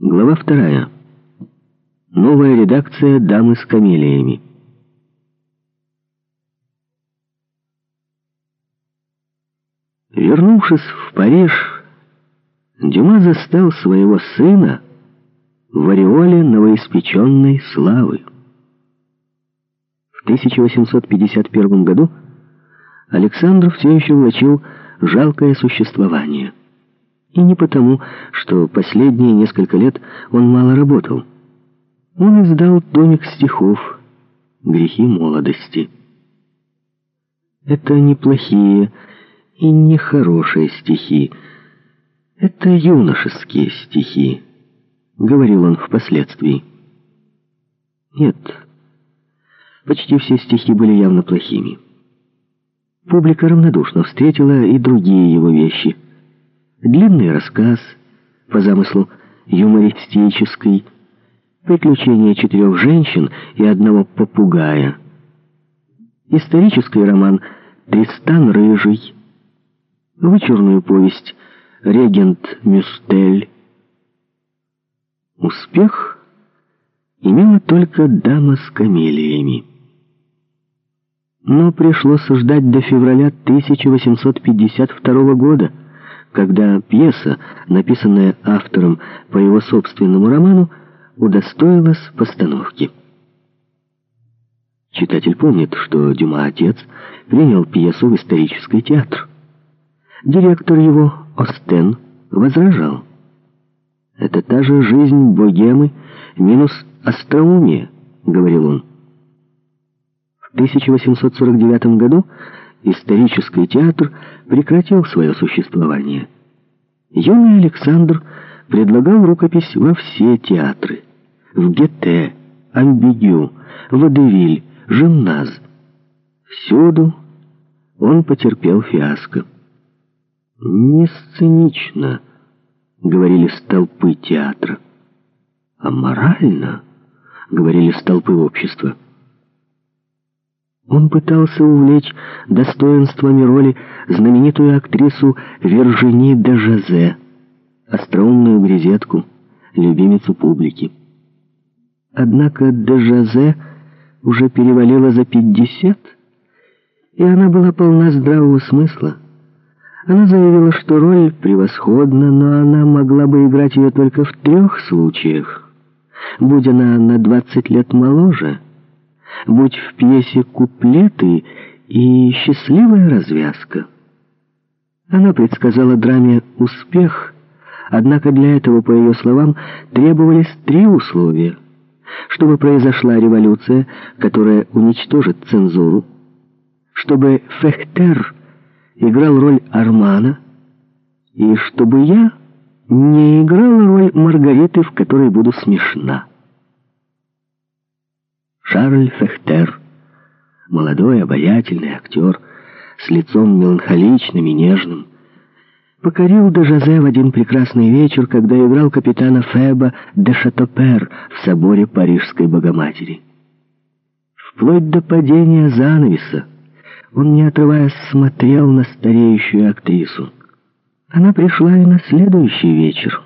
Глава вторая. Новая редакция «Дамы с камелиями». Вернувшись в Париж, Дюма застал своего сына в ореоле новоиспеченной славы. В 1851 году Александр все еще влачил жалкое существование. И не потому, что последние несколько лет он мало работал. Он издал томик стихов «Грехи молодости». Это неплохие и нехорошие стихи. Это юношеские стихи, говорил он впоследствии. Нет, почти все стихи были явно плохими. Публика равнодушно встретила и другие его вещи – Длинный рассказ, по замыслу юмористический, приключения четырех женщин и одного попугая. Исторический роман «Тристан Рыжий», вычурную повесть «Регент Мюстель». Успех имела только дама с камелиями. Но пришлось ждать до февраля 1852 года, когда пьеса, написанная автором по его собственному роману, удостоилась постановки. Читатель помнит, что Дюма отец принял пьесу в исторический театр. Директор его, Остен, возражал. «Это та же жизнь богемы минус остроумие», — говорил он. В 1849 году исторический театр прекратил свое существование. Юный Александр предлагал рукопись во все театры. В Гете, Амбигю, Водевиль, Жимназ. Всюду он потерпел фиаско. «Не сценично», — говорили столпы театра, — «а морально», — говорили столпы общества. Он пытался увлечь достоинствами роли знаменитую актрису Вержини де Жазе, остроумную грезетку, любимицу публики. Однако де Жазе уже перевалила за пятьдесят, и она была полна здравого смысла. Она заявила, что роль превосходна, но она могла бы играть ее только в трех случаях. Будь она на двадцать лет моложе — будь в пьесе куплеты и счастливая развязка. Она предсказала драме успех, однако для этого, по ее словам, требовались три условия. Чтобы произошла революция, которая уничтожит цензуру, чтобы Фехтер играл роль Армана, и чтобы я не играла роль Маргариты, в которой буду смешна. Шарль Фехтер, молодой обаятельный актер, с лицом меланхоличным и нежным, покорил де Жозе в один прекрасный вечер, когда играл капитана Феба де Шатопер в соборе Парижской Богоматери. Вплоть до падения занавеса он, не отрываясь, смотрел на стареющую актрису. Она пришла и на следующий вечер.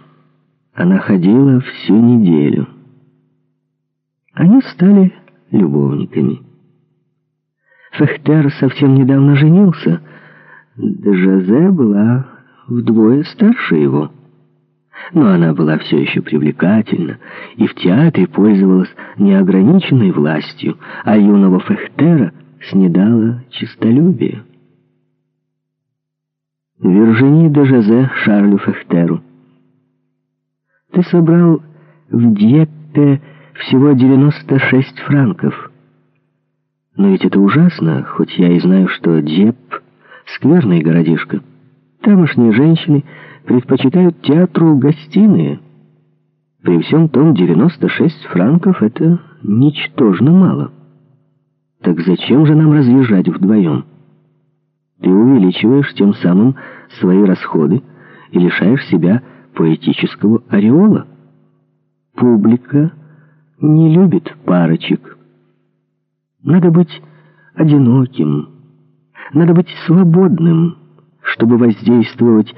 Она ходила всю неделю. Они стали любовниками. Фехтер совсем недавно женился. Жозе была вдвое старше его. Но она была все еще привлекательна и в театре пользовалась неограниченной властью, а юного Фехтера снедало честолюбие. Виржини де Жозе Шарлю Фехтеру. Ты собрал в Дьеппе всего 96 франков. Но ведь это ужасно, хоть я и знаю, что Дьеп — скверный городишко. Тамошние женщины предпочитают театру гостиные. При всем том 96 франков — это ничтожно мало. Так зачем же нам разъезжать вдвоем? Ты увеличиваешь тем самым свои расходы и лишаешь себя поэтического ореола. Публика не любит парочек. Надо быть одиноким, надо быть свободным, чтобы воздействовать